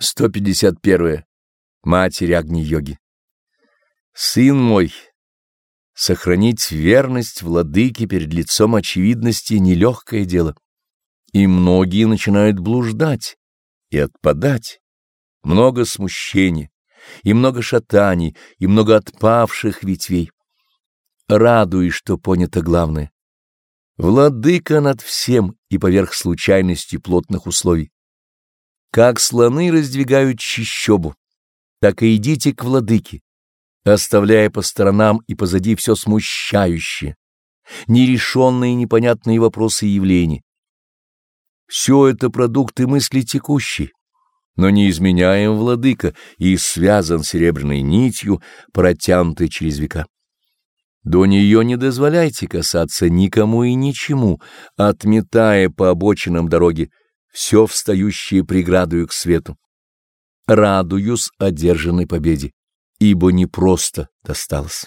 151. Матерь Агни-йоги. Сын мой, сохранить верность владыке перед лицом очевидности — нелегкое дело. И многие начинают блуждать и отпадать. Много смущения, и много шатаний, и много отпавших ветвей. Радуй, что понято главное. Владыка над всем и поверх случайности плотных условий. Как слоны раздвигают чищобу, так и идите к владыке, оставляя по сторонам и позади все смущающее, нерешенные непонятные вопросы и явления. Все это продукты мысли текущей, но не изменяем владыка и связан серебряной нитью, протянутой через века. До нее не дозволяйте касаться никому и ничему, отметая по обочинам дороги все встающее преградою к свету. Радуюсь одержанной победе, ибо непросто досталось.